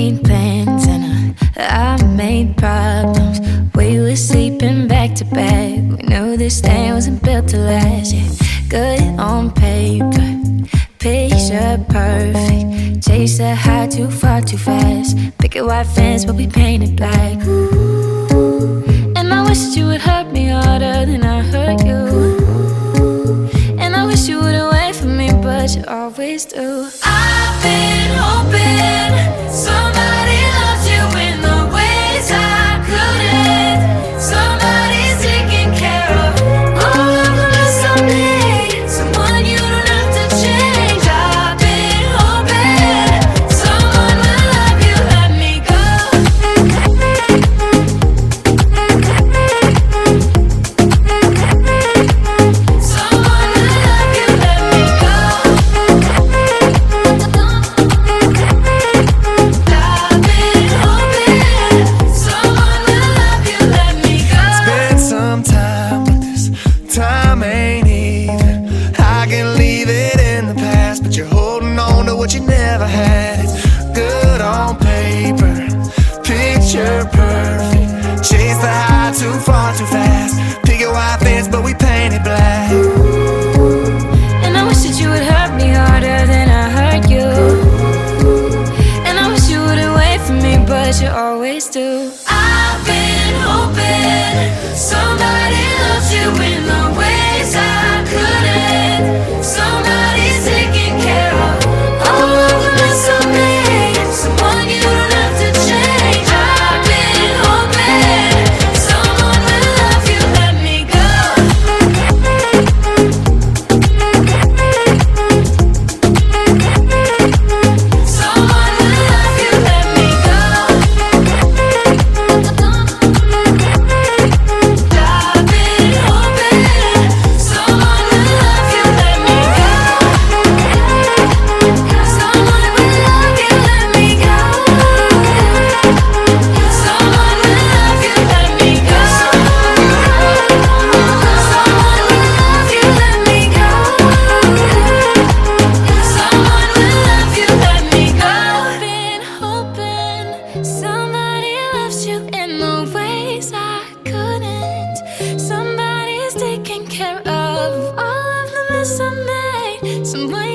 made plans and I, I made problems. We were sleeping back to back. We knew this thing wasn't built to last. Yeah, good on paper, picture perfect. Chase the high too far too fast. Picket white fence, but we painted black. Ooh. And I wish you would hurt me harder than I hurt you. And I wish you would away from me, but you always do. I've been hoping. past, but you're holding on to what you never had. It's good on paper, picture perfect. Chase the high too far too fast. Pick your white fence, but we paint it black. And I wish that you would hurt me harder than I hurt you. And I wish you would away from me, but you always do. I've been hoping somebody loves you promise I made. way.